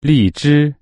荔枝。